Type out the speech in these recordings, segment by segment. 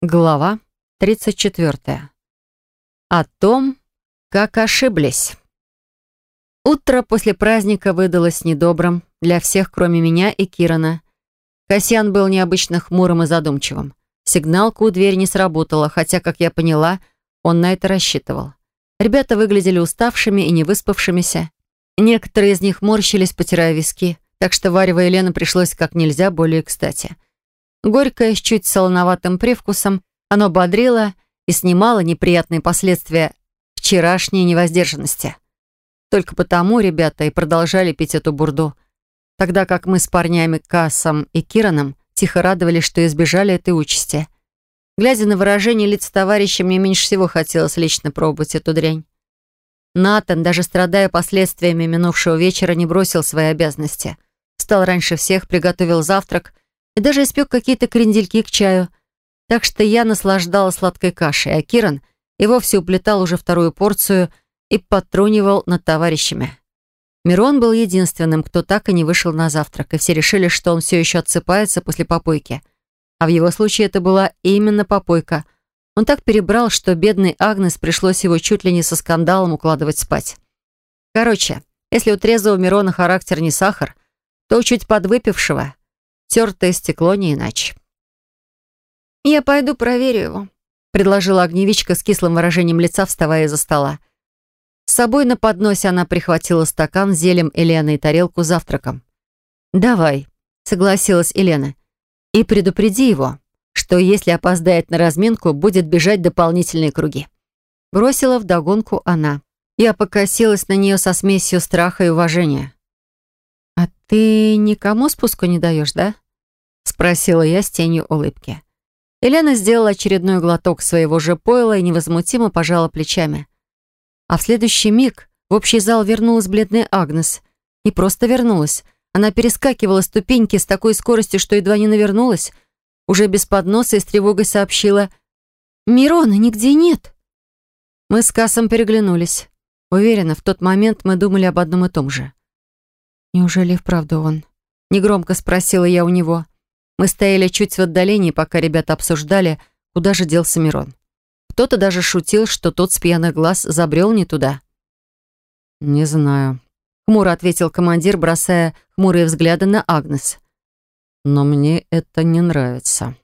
Глава 34. О том, как ошиблись. Утро после праздника выдалось недобрым для всех, кроме меня и Кирана. Касьян был необычно хмурым и задумчивым. Сигналка у двери не сработала, хотя, как я поняла, он на это рассчитывал. Ребята выглядели уставшими и невыспавшимися. Некоторые из них морщились, потирая виски, так что Варева и Лена пришлось как нельзя более кстати. Горькое, с чуть солоноватым привкусом, оно бодрило и снимало неприятные последствия вчерашней невоздержанности. Только потому ребята и продолжали пить эту бурду, тогда как мы с парнями Кассом и Кираном тихо радовались, что избежали этой участи. Глядя на выражение лиц товарища, мне меньше всего хотелось лично пробовать эту дрянь. Натан, даже страдая последствиями минувшего вечера, не бросил свои обязанности. Встал раньше всех, приготовил завтрак и даже испек какие-то крендельки к чаю. Так что я наслаждалась сладкой кашей, а Киран и вовсе уплетал уже вторую порцию и подтрунивал над товарищами. Мирон был единственным, кто так и не вышел на завтрак, и все решили, что он все еще отсыпается после попойки. А в его случае это была именно попойка. Он так перебрал, что бедный Агнес пришлось его чуть ли не со скандалом укладывать спать. Короче, если у трезвого Мирона характер не сахар, то чуть подвыпившего Тертое стекло не иначе. «Я пойду проверю его», — предложила огневичка с кислым выражением лица, вставая из-за стола. С собой на подносе она прихватила стакан с зелем Елены и тарелку с завтраком. «Давай», — согласилась Елена. «И предупреди его, что если опоздает на разминку, будет бежать дополнительные круги». Бросила вдогонку она. Я покосилась на нее со смесью страха и уважения. «А ты никому спуску не даешь, да?» Спросила я с тенью улыбки. Елена сделала очередной глоток своего же пойла и невозмутимо пожала плечами. А в следующий миг в общий зал вернулась бледная Агнес. Не просто вернулась. Она перескакивала ступеньки с такой скоростью, что едва не навернулась. Уже без подноса и с тревогой сообщила «Мирона нигде нет». Мы с Кассом переглянулись. Уверена, в тот момент мы думали об одном и том же. «Неужели вправду он?» Негромко спросила я у него. Мы стояли чуть в отдалении, пока ребята обсуждали, куда же делся Мирон. Кто-то даже шутил, что тот с пьяных глаз забрел не туда. «Не знаю», — хмуро ответил командир, бросая хмурые взгляды на Агнес. «Но мне это не нравится».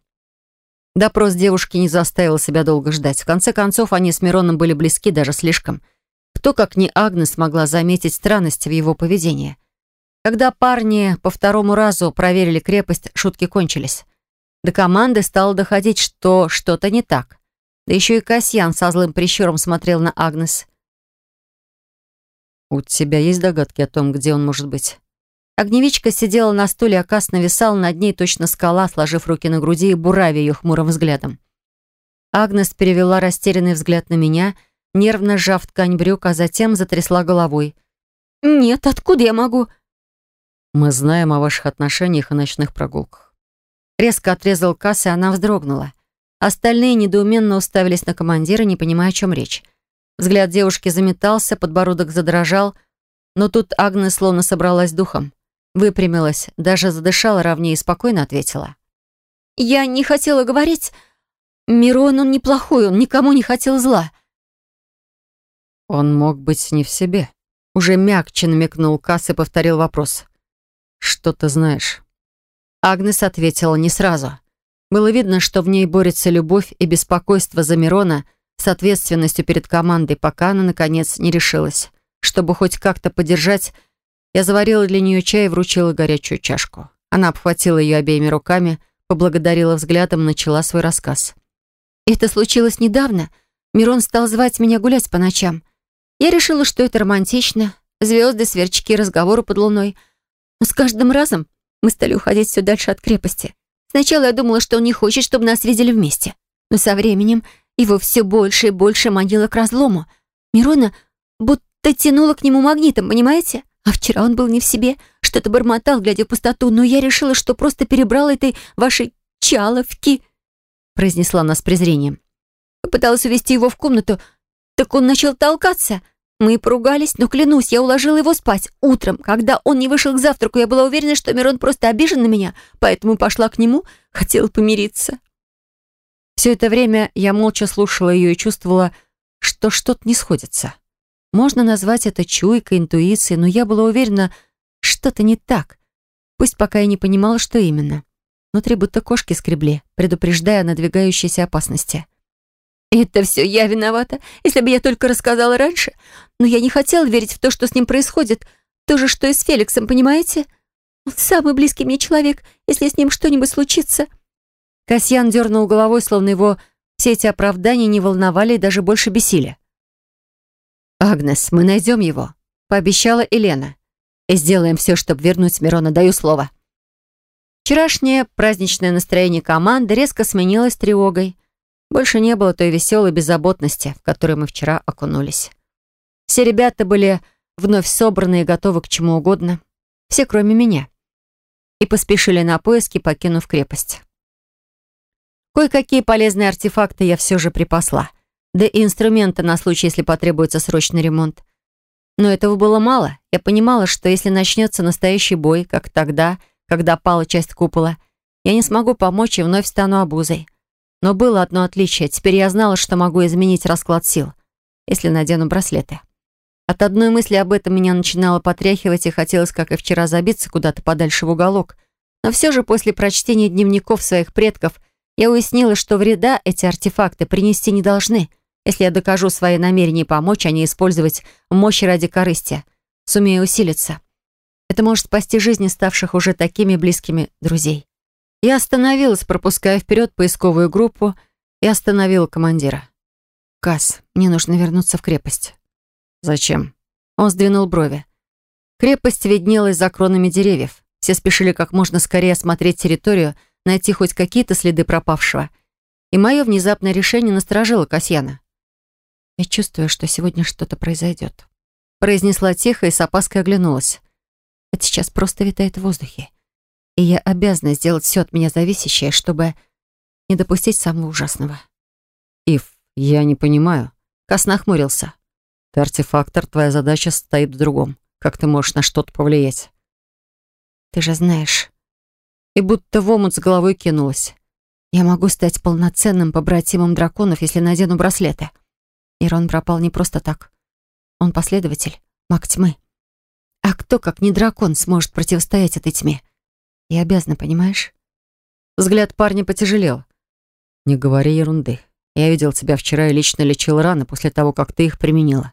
Допрос девушки не заставил себя долго ждать. В конце концов, они с Мироном были близки даже слишком. Кто, как ни Агнес, могла заметить странности в его поведении? Когда парни по второму разу проверили крепость, шутки кончились. До команды стало доходить, что что-то не так. Да еще и Касьян со злым прищуром смотрел на Агнес. «У тебя есть догадки о том, где он может быть?» Огневичка сидела на стуле, а Кас нависал над ней точно скала, сложив руки на груди и буравя ее хмурым взглядом. Агнес перевела растерянный взгляд на меня, нервно сжав ткань брюк, а затем затрясла головой. «Нет, откуда я могу?» Мы знаем о ваших отношениях и ночных прогулках». Резко отрезал Касс, и она вздрогнула. Остальные недоуменно уставились на командира, не понимая, о чем речь. Взгляд девушки заметался, подбородок задрожал, но тут Агнес словно собралась духом. Выпрямилась, даже задышала ровнее и спокойно ответила. «Я не хотела говорить. Мирон, он неплохой, он никому не хотел зла». «Он мог быть не в себе», — уже мягче намекнул Касс и повторил вопрос. «Что ты знаешь?» Агнес ответила не сразу. Было видно, что в ней борется любовь и беспокойство за Мирона с ответственностью перед командой, пока она, наконец, не решилась. Чтобы хоть как-то поддержать, я заварила для нее чай и вручила горячую чашку. Она обхватила ее обеими руками, поблагодарила взглядом и начала свой рассказ. «Это случилось недавно. Мирон стал звать меня гулять по ночам. Я решила, что это романтично. Звезды, сверчки, разговоры под луной — но с каждым разом мы стали уходить все дальше от крепости. Сначала я думала, что он не хочет, чтобы нас видели вместе. Но со временем его все больше и больше манило к разлому. Мирона будто тянула к нему магнитом, понимаете? А вчера он был не в себе, что-то бормотал, глядя в пустоту, но я решила, что просто перебрала этой вашей чаловки, произнесла она с презрением. Попыталась увести его в комнату, так он начал толкаться — мы поругались, но клянусь, я уложила его спать. Утром, когда он не вышел к завтраку, я была уверена, что Мирон просто обижен на меня, поэтому пошла к нему, хотела помириться. Все это время я молча слушала ее и чувствовала, что что-то не сходится. Можно назвать это чуйкой, интуицией, но я была уверена, что-то не так. Пусть пока я не понимала, что именно. Внутри будто кошки скребли, предупреждая о надвигающейся опасности. «Это все я виновата, если бы я только рассказала раньше. Но я не хотела верить в то, что с ним происходит. То же, что и с Феликсом, понимаете? Он самый близкий мне человек, если с ним что-нибудь случится». Касьян дернул головой, словно его все эти оправдания не волновали и даже больше бесили. «Агнес, мы найдем его», — пообещала Елена. «И сделаем все, чтобы вернуть Мирона, даю слово». Вчерашнее праздничное настроение команды резко сменилось тревогой. Больше не было той веселой беззаботности, в которой мы вчера окунулись. Все ребята были вновь собраны и готовы к чему угодно. Все, кроме меня. И поспешили на поиски, покинув крепость. Кое-какие полезные артефакты я все же припасла. Да и инструменты на случай, если потребуется срочный ремонт. Но этого было мало. Я понимала, что если начнется настоящий бой, как тогда, когда пала часть купола, я не смогу помочь и вновь стану обузой. Но было одно отличие. Теперь я знала, что могу изменить расклад сил, если надену браслеты. От одной мысли об этом меня начинало потряхивать и хотелось, как и вчера, забиться куда-то подальше в уголок. Но все же после прочтения дневников своих предков я уяснила, что вреда эти артефакты принести не должны, если я докажу свои намерения помочь, а не использовать мощь ради корысти, сумею усилиться. Это может спасти жизни ставших уже такими близкими друзей. Я остановилась, пропуская вперед поисковую группу, и остановила командира. «Касс, мне нужно вернуться в крепость». «Зачем?» Он сдвинул брови. Крепость виднелась за кронами деревьев. Все спешили как можно скорее осмотреть территорию, найти хоть какие-то следы пропавшего. И мое внезапное решение насторожило Касьяна. «Я чувствую, что сегодня что-то произойдет», — произнесла тихо и с опаской оглянулась. «Это сейчас просто витает в воздухе. И я обязана сделать все от меня зависящее, чтобы не допустить самого ужасного». «Ив, я не понимаю». Кас нахмурился. «Ты артефактор, твоя задача стоит в другом. Как ты можешь на что-то повлиять?» «Ты же знаешь, и будто в омут с головой кинулась. Я могу стать полноценным побратимом драконов, если надену браслеты. Ирон пропал не просто так. Он последователь, маг тьмы. А кто, как не дракон, сможет противостоять этой тьме? Я обязана, понимаешь? Взгляд парня потяжелел. «Не говори ерунды. Я видел тебя вчера и лично лечил раны после того, как ты их применила.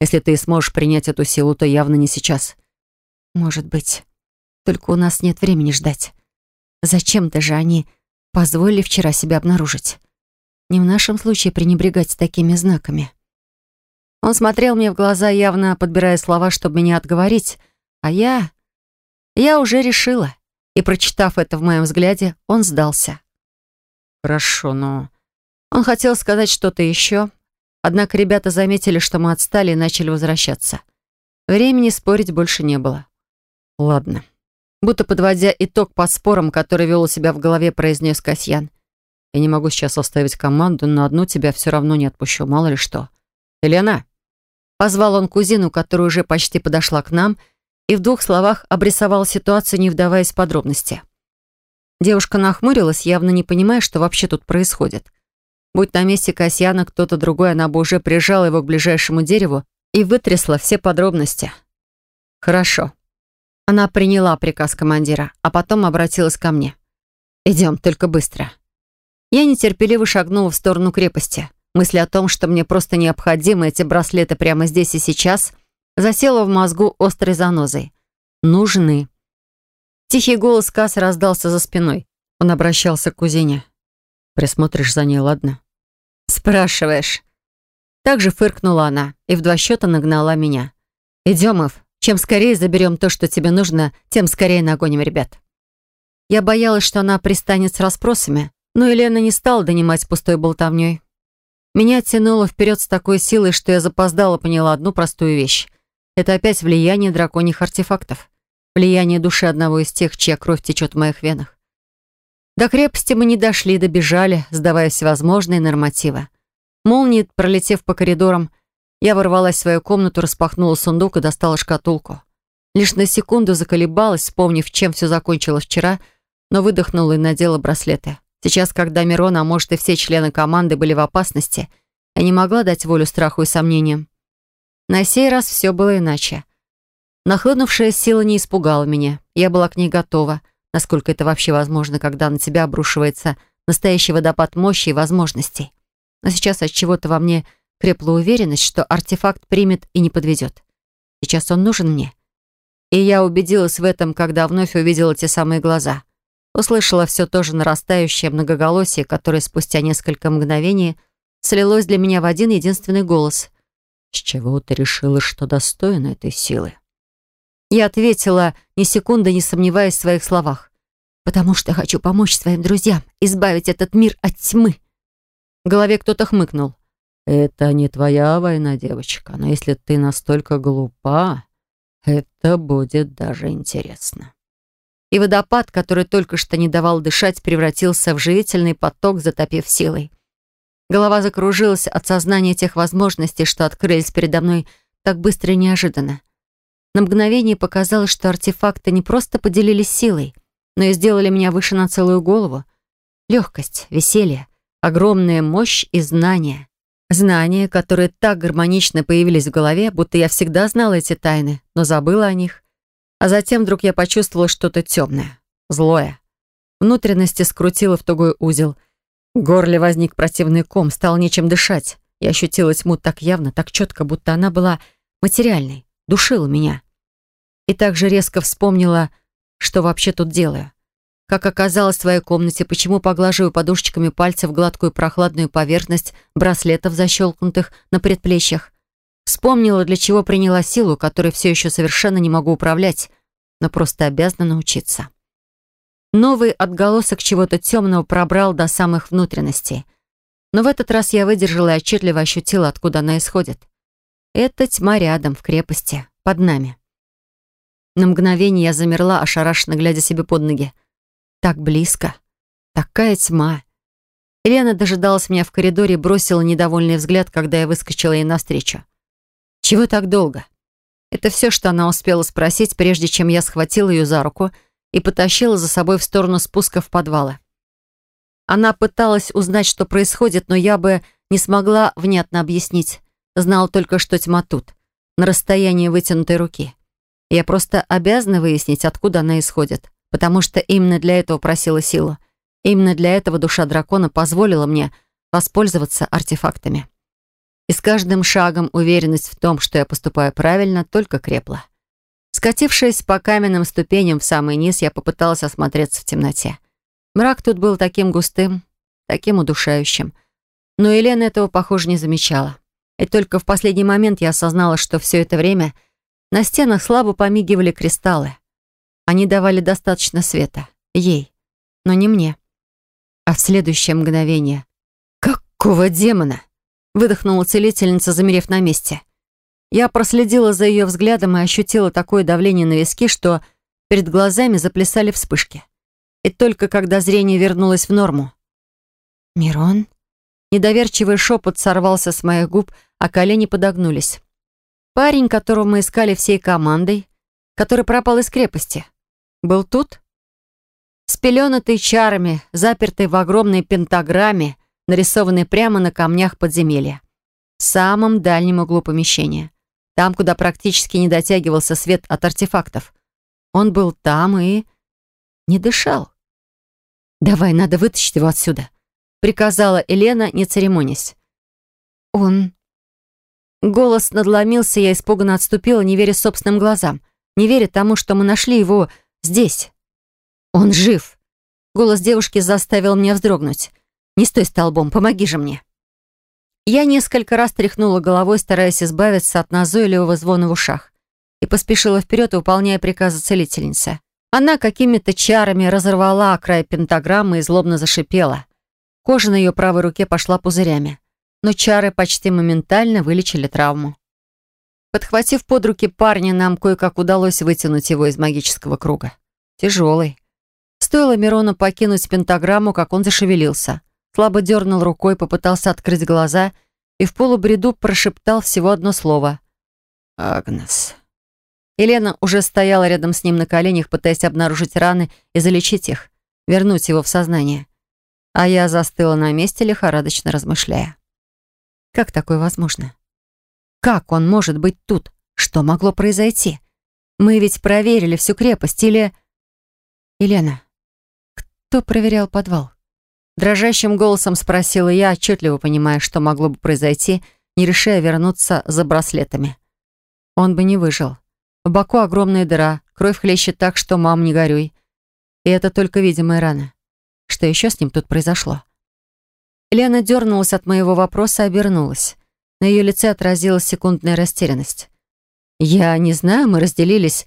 Если ты сможешь принять эту силу, то явно не сейчас». «Может быть. Только у нас нет времени ждать. Зачем-то же они позволили вчера себя обнаружить. Не в нашем случае пренебрегать такими знаками. Он смотрел мне в глаза, явно подбирая слова, чтобы меня отговорить, а я... Я уже решила. И, прочитав это в моем взгляде, он сдался. «Хорошо, но...» Он хотел сказать что-то еще, однако ребята заметили, что мы отстали и начали возвращаться. Времени спорить больше не было. «Ладно, Будто подводя итог по спорам, который вел у себя в голове, произнес Касьян. «Я не могу сейчас оставить команду, но одну тебя все равно не отпущу, мало ли что». «Елена!» Позвал он кузину, которая уже почти подошла к нам, и в двух словах обрисовал ситуацию, не вдаваясь в подробности. Девушка нахмурилась, явно не понимая, что вообще тут происходит. Будь на месте Касьяна кто-то другой, она бы уже прижала его к ближайшему дереву и вытрясла все подробности. «Хорошо», она приняла приказ командира, а потом обратилась ко мне. «Идем, только быстро». Я нетерпеливо шагнула в сторону крепости. Мысль о том, что мне просто необходимы эти браслеты прямо здесь и сейчас, засела в мозгу острой занозой. «Нужны». Тихий голос Касс раздался за спиной. Он обращался к кузине. «Присмотришь за ней, ладно?» «Спрашиваешь». Так же фыркнула она и в два счета нагнала меня. «Идем, Ив, чем скорее заберем то, что тебе нужно, тем скорее нагоним ребят. Я боялась, что она пристанет с расспросами, но Елена не стала донимать пустой болтовней. Меня тянуло вперед с такой силой, что я запоздала поняла одну простую вещь. Это опять влияние драконьих артефактов. Влияние души одного из тех, чья кровь течет в моих венах. До крепости мы не дошли, добежали, сдавая всевозможные нормативы. Молнии, пролетев по коридорам, я ворвалась в свою комнату, распахнула сундук и достала шкатулку. Лишь на секунду заколебалась, вспомнив, чем все закончилось вчера, но выдохнула и надела браслеты. Сейчас, когда Мирон, а может и все члены команды были в опасности, я не могла дать волю страху и сомнениям. На сей раз все было иначе. Нахлынувшая сила не испугала меня. Я была к ней готова, насколько это вообще возможно, когда на тебя обрушивается настоящий водопад мощи и возможностей. Но сейчас от чего-то во мне крепла уверенность, что артефакт примет и не подведет. Сейчас он нужен мне. И я убедилась в этом, когда вновь увидела те самые глаза. Услышала все то же нарастающее многоголосие, которое спустя несколько мгновений слилось для меня в один единственный голос. «С чего ты решила, что достойна этой силы?» Я ответила, ни секунды не сомневаясь в своих словах. «Потому что хочу помочь своим друзьям, избавить этот мир от тьмы». В голове кто-то хмыкнул. «Это не твоя война, девочка, но если ты настолько глупа, это будет даже интересно». И водопад, который только что не давал дышать, превратился в живительный поток, затопив силой. Голова закружилась от сознания тех возможностей, что открылись передо мной так быстро и неожиданно. На мгновение показалось, что артефакты не просто поделились силой, но и сделали меня выше на целую голову. Легкость, веселье, огромная мощь и знания. Знания, которые так гармонично появились в голове, будто я всегда знала эти тайны, но забыла о них. А затем вдруг я почувствовала что-то темное, злое. Внутренности скрутило в тугой узел. В горле возник противный ком, стал нечем дышать. Я ощутила тьму так явно, так четко, будто она была материальной душила меня. И также резко вспомнила, что вообще тут делаю. Как оказалось в своей комнате, почему поглаживаю подушечками пальцев гладкую прохладную поверхность браслетов, защелкнутых на предплечьях. Вспомнила, для чего приняла силу, которой все еще совершенно не могу управлять, но просто обязана научиться. Новый отголосок чего-то темного пробрал до самых внутренностей. Но в этот раз я выдержала и отчетливо ощутила, откуда она исходит. Это тьма рядом, в крепости, под нами. На мгновение я замерла, ошарашенно глядя себе под ноги. Так близко. Такая тьма. Елена дожидалась меня в коридоре и бросила недовольный взгляд, когда я выскочила ей навстречу. «Чего так долго?» Это все, что она успела спросить, прежде чем я схватила ее за руку и потащила за собой в сторону спуска в подвалы. Она пыталась узнать, что происходит, но я бы не смогла внятно объяснить. Знал только, что тьма тут, на расстоянии вытянутой руки. Я просто обязана выяснить, откуда она исходит, потому что именно для этого просила силу. Именно для этого душа дракона позволила мне воспользоваться артефактами. И с каждым шагом уверенность в том, что я поступаю правильно, только крепла. Скатившись по каменным ступеням в самый низ, я попыталась осмотреться в темноте. Мрак тут был таким густым, таким удушающим. Но Елена этого, похоже, не замечала. И только в последний момент я осознала, что все это время на стенах слабо помигивали кристаллы. Они давали достаточно света. Ей. Но не мне. А в следующее мгновение... «Какого демона?» Выдохнула целительница, замерев на месте. Я проследила за ее взглядом и ощутила такое давление на виски, что перед глазами заплясали вспышки. И только когда зрение вернулось в норму. «Мирон?» Недоверчивый шепот сорвался с моих губ, а колени подогнулись. Парень, которого мы искали всей командой, который пропал из крепости, был тут? Спеленатый чарами, запертый в огромной пентаграмме, нарисованной прямо на камнях подземелья. В самом дальнем углу помещения. Там, куда практически не дотягивался свет от артефактов. Он был там и... не дышал. «Давай, надо вытащить его отсюда», — приказала Елена, не церемонясь. «Он Голос надломился, я испуганно отступила, не веря собственным глазам, не веря тому, что мы нашли его здесь. Он жив. Голос девушки заставил меня вздрогнуть. «Не стой столбом, помоги же мне». Я несколько раз тряхнула головой, стараясь избавиться от назойливого звона в ушах, и поспешила вперед, выполняя приказы целительницы. Она какими-то чарами разорвала край пентаграммы и злобно зашипела. Кожа на ее правой руке пошла пузырями но чары почти моментально вылечили травму. Подхватив под руки парня, нам кое-как удалось вытянуть его из магического круга. Тяжелый. Стоило Мирону покинуть пентаграмму, как он зашевелился. Слабо дернул рукой, попытался открыть глаза и в полубреду прошептал всего одно слово. «Агнес». Елена уже стояла рядом с ним на коленях, пытаясь обнаружить раны и залечить их, вернуть его в сознание. А я застыла на месте, лихорадочно размышляя. Как такое возможно? Как он может быть тут? Что могло произойти? Мы ведь проверили всю крепость, или... Елена, кто проверял подвал? Дрожащим голосом спросила я, отчетливо понимая, что могло бы произойти, не решая вернуться за браслетами. Он бы не выжил. В боку огромная дыра, кровь хлещет так, что мам, не горюй. И это только видимая рана. Что еще с ним тут произошло? Лена дернулась от моего вопроса и обернулась. На ее лице отразилась секундная растерянность. «Я не знаю, мы разделились.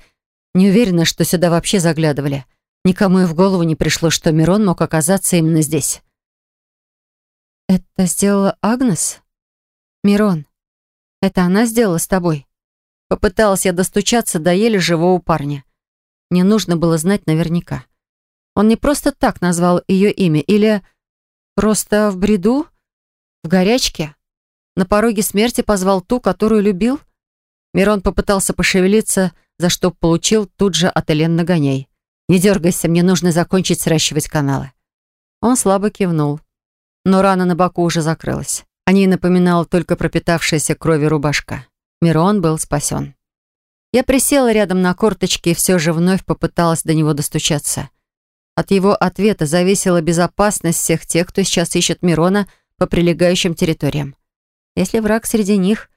Не уверена, что сюда вообще заглядывали. Никому и в голову не пришло, что Мирон мог оказаться именно здесь». «Это сделала Агнес? Мирон, это она сделала с тобой?» Попыталась я достучаться до еле живого парня. Мне нужно было знать наверняка. Он не просто так назвал ее имя, или просто в бреду? В горячке? На пороге смерти позвал ту, которую любил? Мирон попытался пошевелиться, за что получил тут же от Элен нагоняй. «Не дергайся, мне нужно закончить сращивать каналы». Он слабо кивнул. Но рана на боку уже закрылась. О ней напоминала только пропитавшаяся кровью рубашка. Мирон был спасен. Я присела рядом на корточки и все же вновь попыталась до него достучаться. От его ответа зависела безопасность всех тех, кто сейчас ищет Мирона по прилегающим территориям. Если враг среди них...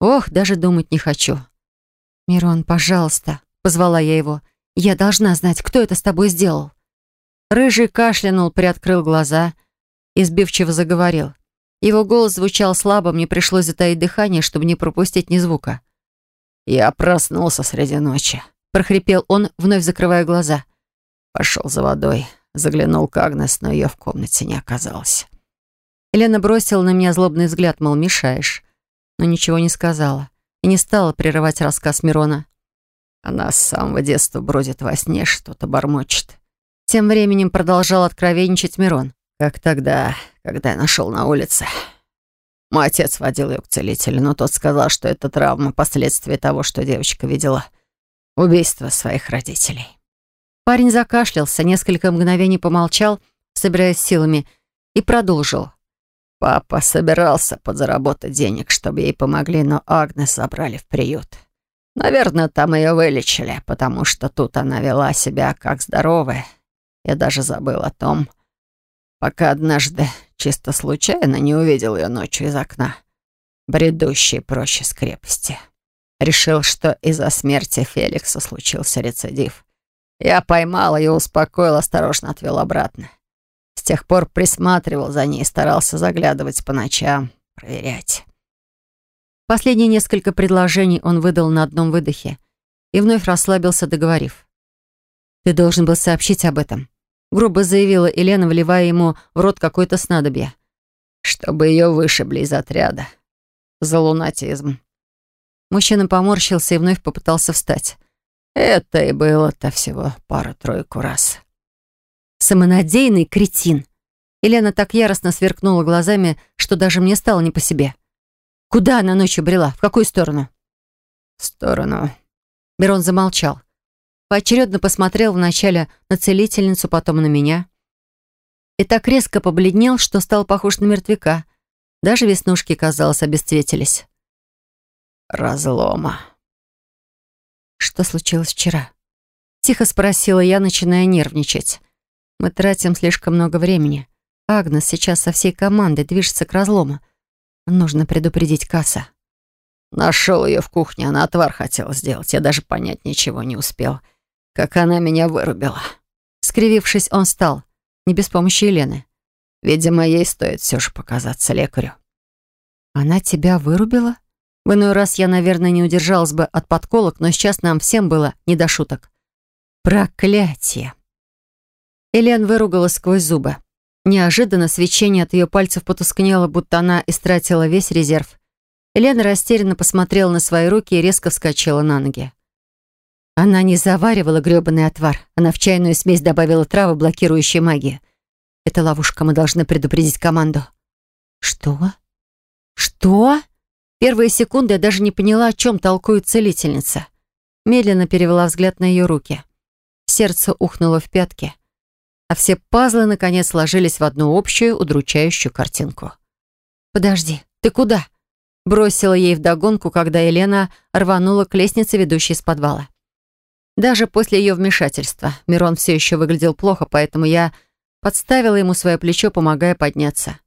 Ох, даже думать не хочу. «Мирон, пожалуйста», — позвала я его. «Я должна знать, кто это с тобой сделал». Рыжий кашлянул, приоткрыл глаза и сбивчиво заговорил. Его голос звучал слабо, мне пришлось затаить дыхание, чтобы не пропустить ни звука. «Я проснулся среди ночи», — прохрипел он, вновь закрывая глаза. Пошел за водой, заглянул к Агнес, но ее в комнате не оказалось. Елена бросила на меня злобный взгляд, мол, мешаешь, но ничего не сказала и не стала прерывать рассказ Мирона. Она с самого детства бродит во сне, что-то бормочет. Тем временем продолжал откровенничать Мирон. Как тогда, когда я нашел на улице. Мой отец водил ее к целителю, но тот сказал, что это травма, последствия того, что девочка видела. Убийство своих родителей. Парень закашлялся, несколько мгновений помолчал, собираясь силами, и продолжил. Папа собирался подзаработать денег, чтобы ей помогли, но Агнес забрали в приют. Наверное, там ее вылечили, потому что тут она вела себя как здоровая. Я даже забыл о том, пока однажды чисто случайно не увидел ее ночью из окна, бредущей проще с крепости. Решил, что из-за смерти Феликса случился рецидив. Я поймал ее, успокоил, осторожно отвел обратно. С тех пор присматривал за ней, старался заглядывать по ночам, проверять. Последние несколько предложений он выдал на одном выдохе и вновь расслабился, договорив. «Ты должен был сообщить об этом грубо заявила Елена, вливая ему в рот какое-то снадобье. «Чтобы ее вышибли из отряда. За лунатизм». Мужчина поморщился и вновь попытался встать. Это и было-то всего пару-тройку раз. Самонадеянный кретин. Елена так яростно сверкнула глазами, что даже мне стало не по себе. Куда она ночью брела? В какую сторону? В сторону. Берон замолчал. Поочередно посмотрел вначале на целительницу, потом на меня. И так резко побледнел, что стал похож на мертвяка. Даже веснушки, казалось, обесцветились. «Разлома». «Что случилось вчера?» Тихо спросила я, начиная нервничать. «Мы тратим слишком много времени. Агнес сейчас со всей командой движется к разлому. Нужно предупредить Касса». Нашел ее в кухне, она отвар хотела сделать. Я даже понять ничего не успел как она меня вырубила. Скривившись, он встал, не без помощи Елены. Видимо, ей стоит все же показаться лекарю. «Она тебя вырубила?» В иной раз я, наверное, не удержалась бы от подколок, но сейчас нам всем было не до шуток. «Проклятие!» Элен выругалась сквозь зубы. Неожиданно свечение от ее пальцев потускнело, будто она истратила весь резерв. Елена растерянно посмотрела на свои руки и резко вскочила на ноги. Она не заваривала грёбаный отвар. Она в чайную смесь добавила травы, блокирующие магию. Это ловушка, мы должны предупредить команду. Что? Что? Первые секунды я даже не поняла, о чем толкует целительница. Медленно перевела взгляд на ее руки. Сердце ухнуло в пятки. А все пазлы, наконец, сложились в одну общую, удручающую картинку. «Подожди, ты куда?» Бросила ей вдогонку, когда Елена рванула к лестнице, ведущей из подвала. Даже после ее вмешательства Мирон все еще выглядел плохо, поэтому я подставила ему свое плечо, помогая подняться.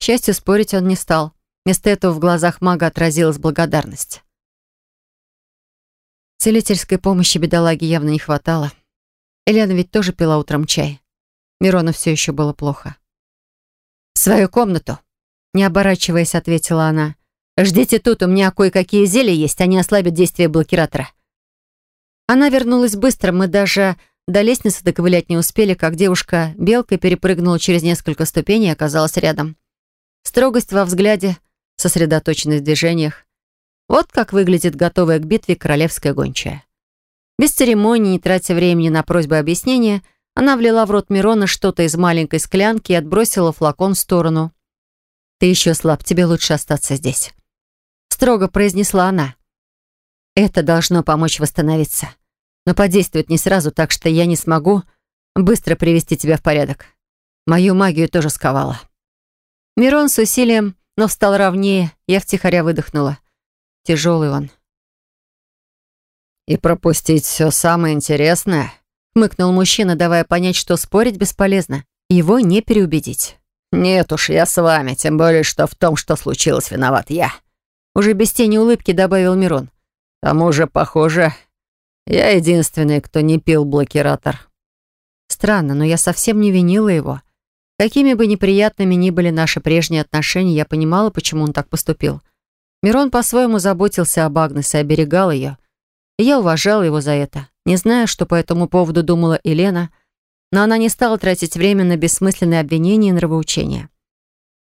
К счастью, спорить он не стал. Вместо этого в глазах мага отразилась благодарность. Целительской помощи бедолаге явно не хватало. Елена ведь тоже пила утром чай. Мирону все еще было плохо. «В свою комнату!» Не оборачиваясь, ответила она. «Ждите тут, у меня кое-какие зелья есть, они ослабят действие блокиратора». Она вернулась быстро, мы даже до лестницы доковылять не успели, как девушка белкой перепрыгнула через несколько ступеней и оказалась рядом. Строгость во взгляде, сосредоточенность в движениях. Вот как выглядит готовая к битве королевская гончая. Без церемонии, не тратя времени на просьбы объяснения, она влила в рот Мирона что-то из маленькой склянки и отбросила флакон в сторону. «Ты еще слаб, тебе лучше остаться здесь», — строго произнесла она. «Это должно помочь восстановиться, но подействует не сразу, так что я не смогу быстро привести тебя в порядок. Мою магию тоже сковала». Мирон с усилием, но встал ровнее, я втихаря выдохнула. Тяжелый он. «И пропустить все самое интересное?» — хмыкнул мужчина, давая понять, что спорить бесполезно. Его не переубедить. «Нет уж, я с вами, тем более, что в том, что случилось, виноват я». Уже без тени улыбки добавил Мирон. «К тому же, похоже, я единственный, кто не пил блокиратор». Странно, но я совсем не винила его. Какими бы неприятными ни были наши прежние отношения, я понимала, почему он так поступил. Мирон по-своему заботился об Агнесе, оберегал ее. И я уважала его за это. Не знаю, что по этому поводу думала Елена, но она не стала тратить время на бессмысленные обвинения и нравоучения.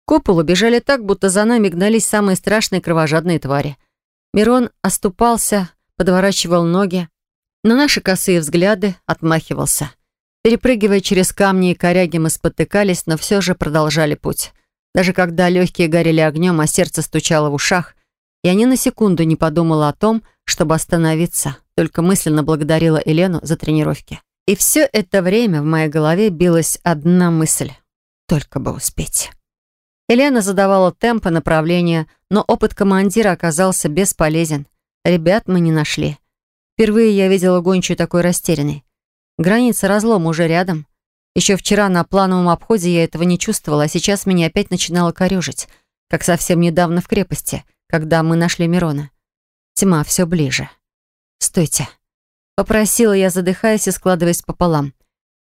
К куполу бежали так, будто за нами гнались самые страшные кровожадные твари. Мирон оступался, подворачивал ноги, на наши косые взгляды отмахивался. Перепрыгивая через камни и коряги, мы спотыкались, но все же продолжали путь. Даже когда легкие горели огнем, а сердце стучало в ушах, я ни на секунду не подумала о том, чтобы остановиться, только мысленно благодарила Елену за тренировки. И все это время в моей голове билась одна мысль — только бы успеть. Елена задавала темп и направление, но опыт командира оказался бесполезен. Ребят мы не нашли. Впервые я видела гончую такой растерянной. Граница разлома уже рядом. Еще вчера на плановом обходе я этого не чувствовала, а сейчас меня опять начинало корежить, как совсем недавно в крепости, когда мы нашли Мирона. Тьма все ближе. «Стойте!» Попросила я, задыхаясь и складываясь пополам.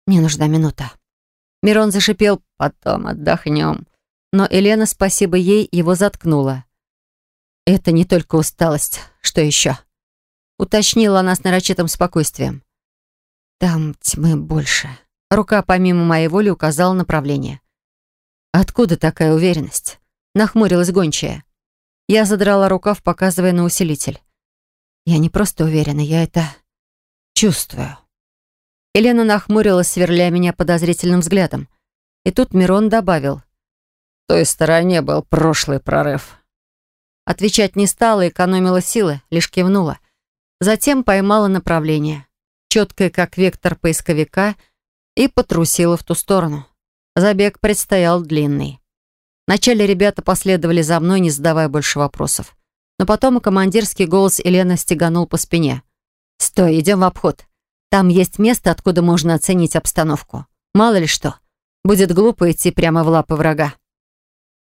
«Мне нужна минута». Мирон зашипел «Потом отдохнем». Но Елена, спасибо ей, его заткнула. «Это не только усталость. Что еще?» Уточнила она с нарочитым спокойствием. «Там тьмы больше». Рука помимо моей воли указала направление. «Откуда такая уверенность?» Нахмурилась гончая. Я задрала рукав, показывая на усилитель. «Я не просто уверена, я это чувствую». Елена нахмурилась, сверля меня подозрительным взглядом. И тут Мирон добавил. «В той стороне был прошлый прорыв». Отвечать не стала, экономила силы, лишь кивнула. Затем поймала направление. Четкое, как вектор поисковика — и потрусила в ту сторону. Забег предстоял длинный. Вначале ребята последовали за мной, не задавая больше вопросов. Но потом и командирский голос Елены стеганул по спине. «Стой, идем в обход. Там есть место, откуда можно оценить обстановку. Мало ли что. Будет глупо идти прямо в лапы врага».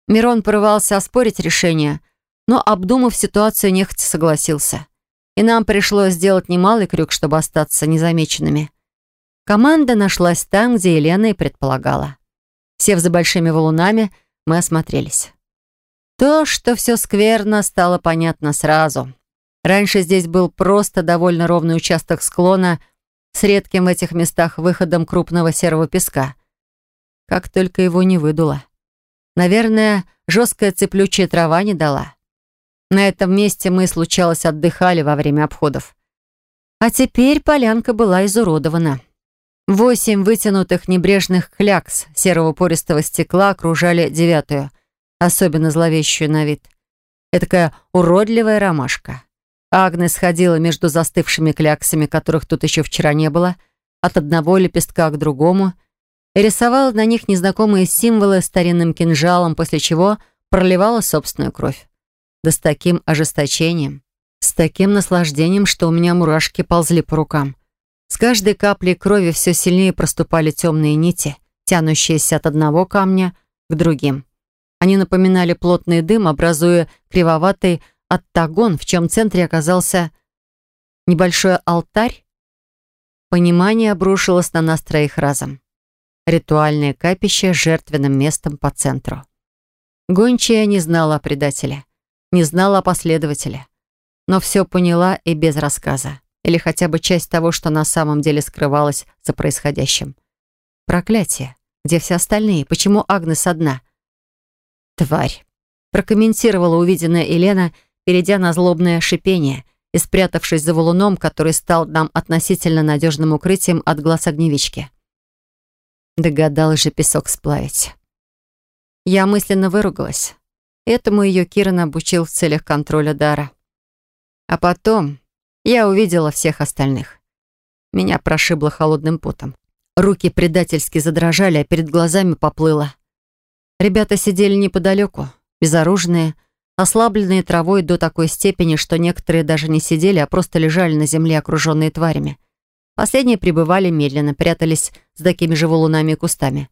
Мирон порывался оспорить решение, но, обдумав ситуацию, нехотя согласился. И нам пришлось сделать немалый крюк, чтобы остаться незамеченными. Команда нашлась там, где Елена и предполагала. Сев за большими валунами, мы осмотрелись. То, что все скверно, стало понятно сразу. Раньше здесь был просто довольно ровный участок склона с редким в этих местах выходом крупного серого песка. Как только его не выдуло. Наверное, жесткая цеплючая трава не дала. На этом месте мы, случалось, отдыхали во время обходов. А теперь полянка была изуродована. Восемь вытянутых небрежных клякс серого пористого стекла окружали девятую, особенно зловещую на вид. Этакая уродливая ромашка. Агнес ходила между застывшими кляксами, которых тут еще вчера не было, от одного лепестка к другому, и рисовала на них незнакомые символы старинным кинжалом, после чего проливала собственную кровь. Да с таким ожесточением, с таким наслаждением, что у меня мурашки ползли по рукам. С каждой каплей крови все сильнее проступали темные нити, тянущиеся от одного камня к другим. Они напоминали плотный дым, образуя кривоватый оттагон, в чем центре оказался небольшой алтарь. Понимание обрушилось на нас троих разом. Ритуальное капище с жертвенным местом по центру. Гончая не знала о предателе, не знала о последователе, но все поняла и без рассказа, или хотя бы часть того, что на самом деле скрывалось за происходящим. Проклятие. Где все остальные? Почему Агнес одна? Тварь. Прокомментировала увиденное Елена, перейдя на злобное шипение и спрятавшись за валуном, который стал нам относительно надежным укрытием от глаз огневички. Догадалась же песок сплавить. Я мысленно выругалась. Этому ее Киран обучил в целях контроля дара. А потом я увидела всех остальных. Меня прошибло холодным потом. Руки предательски задрожали, а перед глазами поплыло. Ребята сидели неподалеку, безоружные, ослабленные травой до такой степени, что некоторые даже не сидели, а просто лежали на земле, окруженные тварями. Последние пребывали медленно, прятались с такими же валунами и кустами.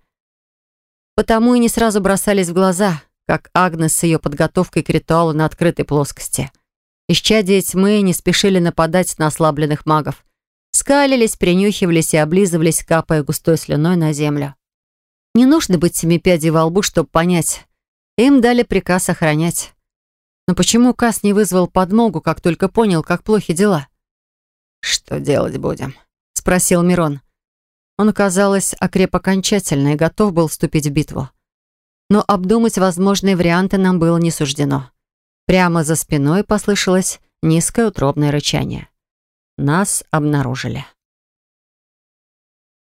Потому и не сразу бросались в глаза, как Агнес с ее подготовкой к ритуалу на открытой плоскости. Исчадия тьмы не спешили нападать на ослабленных магов. Скалились, принюхивались и облизывались, капая густой слюной на землю. Не нужно быть семипядей во лбу, чтобы понять. Им дали приказ охранять. Но почему Кас не вызвал подмогу, как только понял, как плохи дела? «Что делать будем?» — спросил Мирон. Он, казалось, окреп окончательно и готов был вступить в битву. Но обдумать возможные варианты нам было не суждено. Прямо за спиной послышалось низкое утробное рычание. Нас обнаружили.